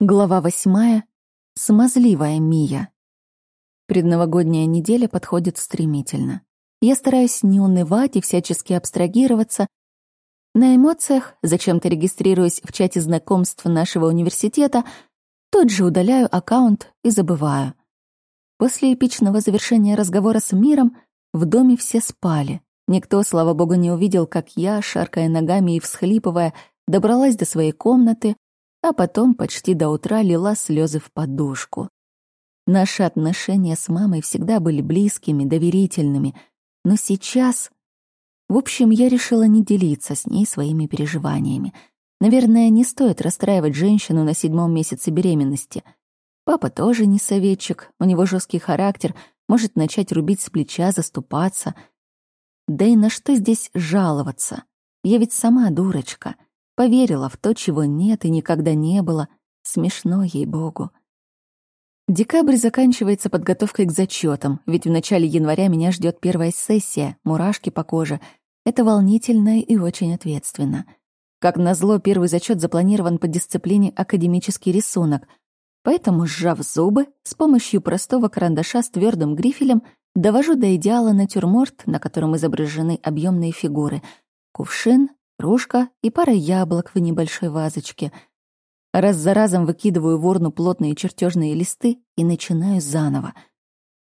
Глава восьмая. Смазливая Мия. Предновогодняя неделя подходит стремительно. Я стараюсь не унывать и всячески абстрагироваться. На эмоциях зачем-то регистрируюсь в чате знакомств нашего университета, тут же удаляю аккаунт и забываю. После эпичного завершения разговора с миром в доме все спали. Никто, слава богу, не увидел, как я, шаркая ногами и всхлипывая, добралась до своей комнаты, а потом почти до утра лила слезы в подушку. Наши отношения с мамой всегда были близкими, доверительными, но сейчас... В общем, я решила не делиться с ней своими переживаниями. Наверное, не стоит расстраивать женщину на седьмом месяце беременности. Папа тоже не советчик, у него жесткий характер, может начать рубить с плеча, заступаться. Да и на что здесь жаловаться? Я ведь сама дурочка. Поверила в то, чего нет и никогда не было. Смешно ей-богу. Декабрь заканчивается подготовкой к зачетам, ведь в начале января меня ждет первая сессия, мурашки по коже. Это волнительно и очень ответственно. Как назло, первый зачет запланирован по дисциплине академический рисунок, поэтому, сжав зубы, с помощью простого карандаша с твердым грифелем довожу до идеала натюрморт, на котором изображены объемные фигуры — кувшин, кружка и пара яблок в небольшой вазочке. Раз за разом выкидываю в урну плотные чертежные листы и начинаю заново.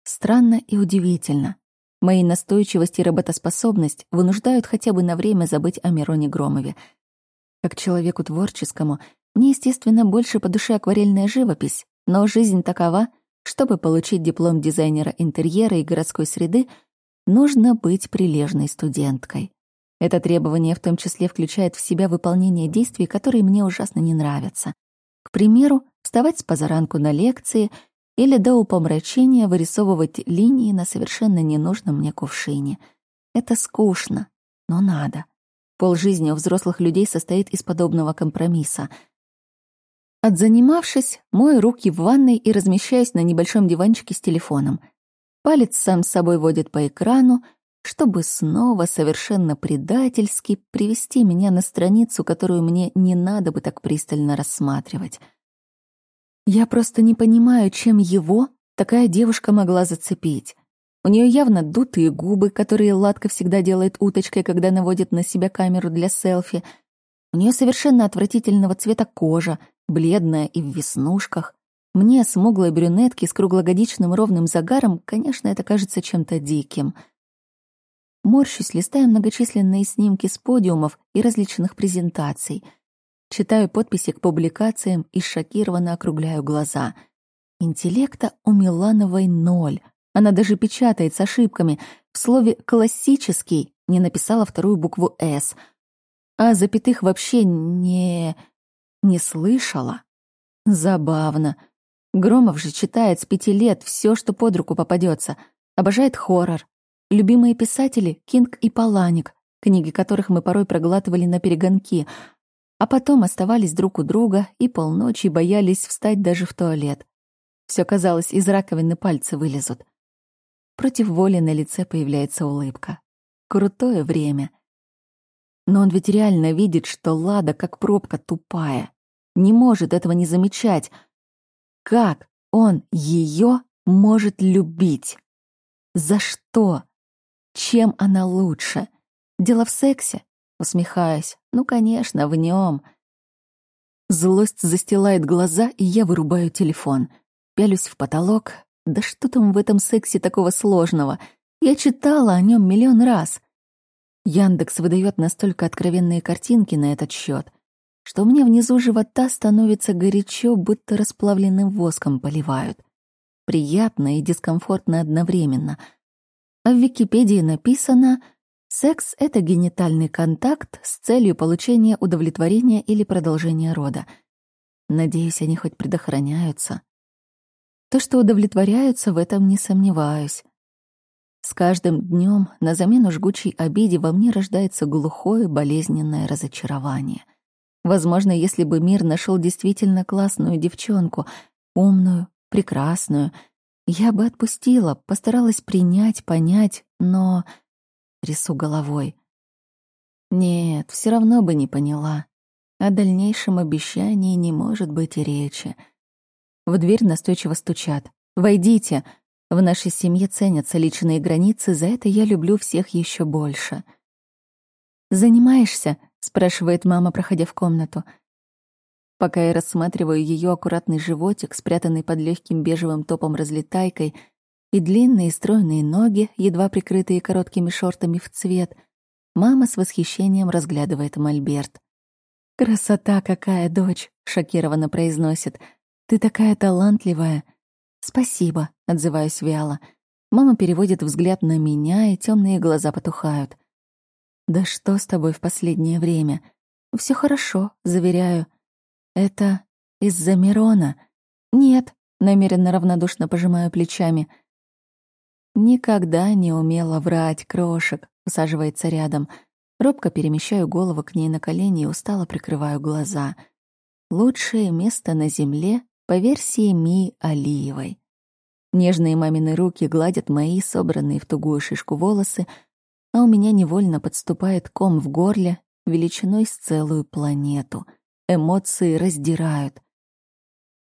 Странно и удивительно. Мои настойчивость и работоспособность вынуждают хотя бы на время забыть о Мироне Громове. Как человеку творческому, мне, естественно, больше по душе акварельная живопись, но жизнь такова, чтобы получить диплом дизайнера интерьера и городской среды, нужно быть прилежной студенткой. Это требование в том числе включает в себя выполнение действий, которые мне ужасно не нравятся. К примеру, вставать с позаранку на лекции или до упомрачения вырисовывать линии на совершенно ненужном мне кувшине. Это скучно, но надо. Полжизни у взрослых людей состоит из подобного компромисса. Отзанимавшись, мою руки в ванной и размещаюсь на небольшом диванчике с телефоном. Палец сам с собой водит по экрану — чтобы снова совершенно предательски привести меня на страницу, которую мне не надо бы так пристально рассматривать. Я просто не понимаю, чем его такая девушка могла зацепить. У нее явно дутые губы, которые Ладка всегда делает уточкой, когда наводит на себя камеру для селфи. У нее совершенно отвратительного цвета кожа, бледная и в веснушках. Мне, смуглой брюнетке с круглогодичным ровным загаром, конечно, это кажется чем-то диким — Морщусь, листаю многочисленные снимки с подиумов и различных презентаций. Читаю подписи к публикациям и шокированно округляю глаза. Интеллекта у Милановой ноль. Она даже печатает с ошибками. В слове «классический» не написала вторую букву «С». А запятых вообще не... не слышала. Забавно. Громов же читает с пяти лет все, что под руку попадется. Обожает хоррор, Любимые писатели — Кинг и Паланик, книги которых мы порой проглатывали на перегонки, а потом оставались друг у друга и полночи боялись встать даже в туалет. Все казалось, из раковины пальцы вылезут. Против воли на лице появляется улыбка. Крутое время. Но он ведь реально видит, что Лада как пробка тупая. Не может этого не замечать. Как он ее может любить? За что? Чем она лучше? Дело в сексе? Усмехаясь. Ну, конечно, в нем. Злость застилает глаза, и я вырубаю телефон. Пялюсь в потолок. Да что там в этом сексе такого сложного? Я читала о нем миллион раз. Яндекс выдает настолько откровенные картинки на этот счет, что у меня внизу живота становится горячо, будто расплавленным воском поливают. Приятно и дискомфортно одновременно — в Википедии написано «Секс — это генитальный контакт с целью получения удовлетворения или продолжения рода». Надеюсь, они хоть предохраняются. То, что удовлетворяются, в этом не сомневаюсь. С каждым днем на замену жгучей обиде во мне рождается глухое, болезненное разочарование. Возможно, если бы мир нашел действительно классную девчонку, умную, прекрасную, я бы отпустила, постаралась принять, понять, но... Рису головой. Нет, все равно бы не поняла. О дальнейшем обещании не может быть и речи. В дверь настойчиво стучат. «Войдите!» В нашей семье ценятся личные границы, за это я люблю всех еще больше. «Занимаешься?» — спрашивает мама, проходя в комнату. Пока я рассматриваю ее аккуратный животик, спрятанный под легким бежевым топом-разлетайкой, и длинные стройные ноги, едва прикрытые короткими шортами в цвет, мама с восхищением разглядывает мольберт. «Красота какая, дочь!» — шокированно произносит. «Ты такая талантливая!» «Спасибо», — отзываюсь вяло. Мама переводит взгляд на меня, и темные глаза потухают. «Да что с тобой в последнее время?» Все хорошо», — заверяю. «Это из-за Мирона?» «Нет», — намеренно равнодушно пожимаю плечами. «Никогда не умела врать, крошек», — усаживается рядом — Робко перемещаю голову к ней на колени и устало прикрываю глаза. Лучшее место на земле по версии Ми Алиевой. Нежные мамины руки гладят мои собранные в тугую шишку волосы, а у меня невольно подступает ком в горле величиной с целую планету. Эмоции раздирают.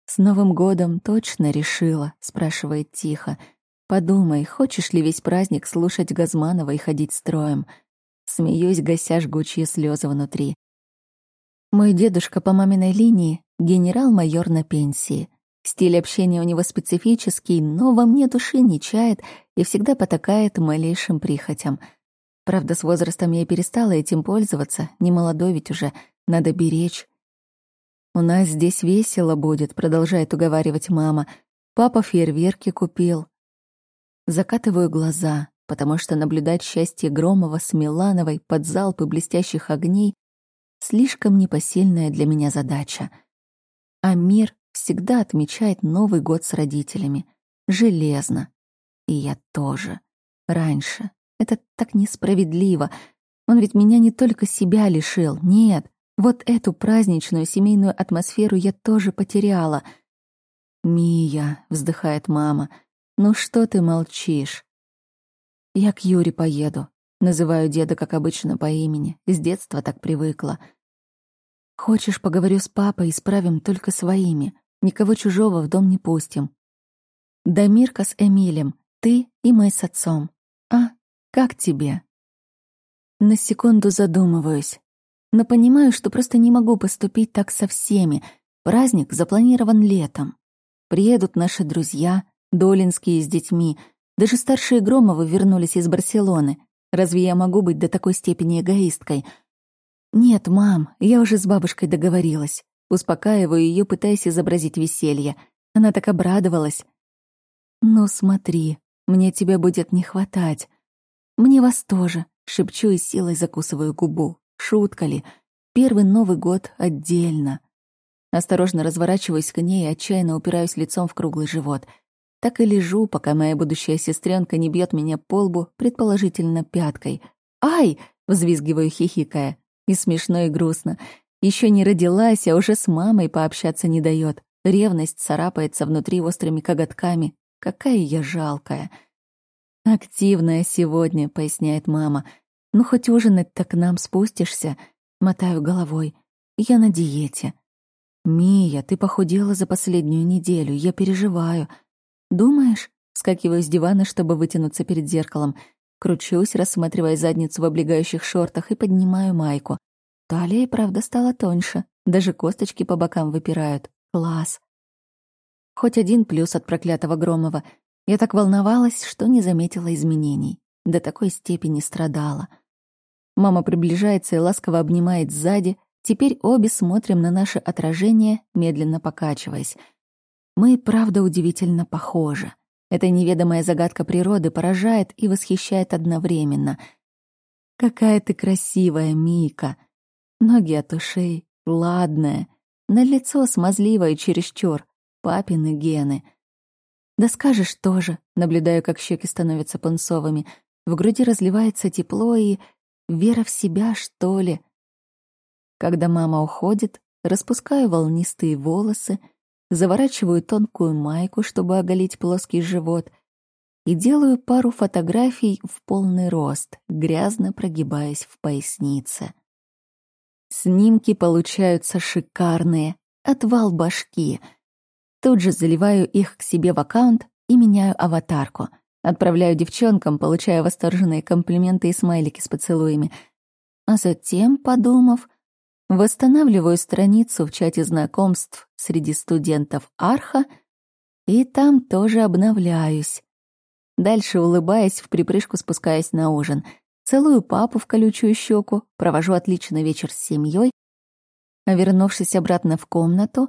«С Новым годом точно решила?» — спрашивает тихо. «Подумай, хочешь ли весь праздник слушать Газманова и ходить строем?» Смеюсь, гася жгучие слезы внутри. Мой дедушка по маминой линии — генерал-майор на пенсии. Стиль общения у него специфический, но во мне души не чает и всегда потакает малейшим прихотям. Правда, с возрастом я перестала этим пользоваться, не молодой ведь уже, надо беречь. «У нас здесь весело будет», — продолжает уговаривать мама. «Папа фейерверки купил». Закатываю глаза потому что наблюдать счастье Громова с Милановой под залпы блестящих огней слишком непосильная для меня задача. А мир всегда отмечает Новый год с родителями. Железно. И я тоже. Раньше. Это так несправедливо. Он ведь меня не только себя лишил. Нет. Вот эту праздничную семейную атмосферу я тоже потеряла. «Мия», — вздыхает мама, — «ну что ты молчишь? «Я к Юре поеду». Называю деда, как обычно, по имени. С детства так привыкла. «Хочешь, поговорю с папой и справим только своими. Никого чужого в дом не пустим. Дамирка с Эмилем, ты и мы с отцом. А, как тебе?» На секунду задумываюсь, но понимаю, что просто не могу поступить так со всеми. Праздник запланирован летом. Приедут наши друзья, Долинские с детьми — даже старшие Громовы вернулись из Барселоны. Разве я могу быть до такой степени эгоисткой? Нет, мам, я уже с бабушкой договорилась. Успокаиваю ее, пытаясь изобразить веселье. Она так обрадовалась. «Ну смотри, мне тебя будет не хватать. Мне вас тоже», — шепчу и силой закусываю губу. Шутка ли? Первый Новый год отдельно. Осторожно разворачиваюсь к ней и отчаянно упираюсь лицом в круглый живот — так и лежу, пока моя будущая сестренка не бьет меня по лбу, предположительно пяткой. «Ай!» — взвизгиваю, хихикая. И смешно, и грустно. Еще не родилась, а уже с мамой пообщаться не дает. Ревность царапается внутри острыми коготками. Какая я жалкая. «Активная сегодня», — поясняет мама. «Ну, хоть ужинать так к нам спустишься?» Мотаю головой. «Я на диете». «Мия, ты похудела за последнюю неделю, я переживаю», «Думаешь?» — вскакиваю с дивана, чтобы вытянуться перед зеркалом. Кручусь, рассматривая задницу в облегающих шортах и поднимаю майку. Талия, правда, стала тоньше. Даже косточки по бокам выпирают. Класс. Хоть один плюс от проклятого Громова. Я так волновалась, что не заметила изменений. До такой степени страдала. Мама приближается и ласково обнимает сзади. Теперь обе смотрим на наше отражение, медленно покачиваясь. Мы, правда, удивительно похожи. Эта неведомая загадка природы поражает и восхищает одновременно. «Какая ты красивая, Мика!» Ноги от ушей, ладная, на лицо смазливое чересчур, папины гены. «Да скажешь тоже», наблюдаю, как щеки становятся пунцовыми, в груди разливается тепло и вера в себя, что ли. Когда мама уходит, распускаю волнистые волосы — заворачиваю тонкую майку, чтобы оголить плоский живот, и делаю пару фотографий в полный рост, грязно прогибаясь в пояснице. Снимки получаются шикарные. Отвал башки. Тут же заливаю их к себе в аккаунт и меняю аватарку. Отправляю девчонкам, получая восторженные комплименты и смайлики с поцелуями. А затем, подумав, восстанавливаю страницу в чате знакомств среди студентов Арха и там тоже обновляюсь. Дальше, улыбаясь, в припрыжку спускаясь на ужин. Целую папу в колючую щеку, провожу отличный вечер с семьей, а вернувшись обратно в комнату,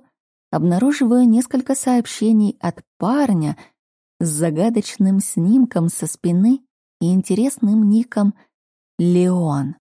обнаруживаю несколько сообщений от парня с загадочным снимком со спины и интересным ником «Леон».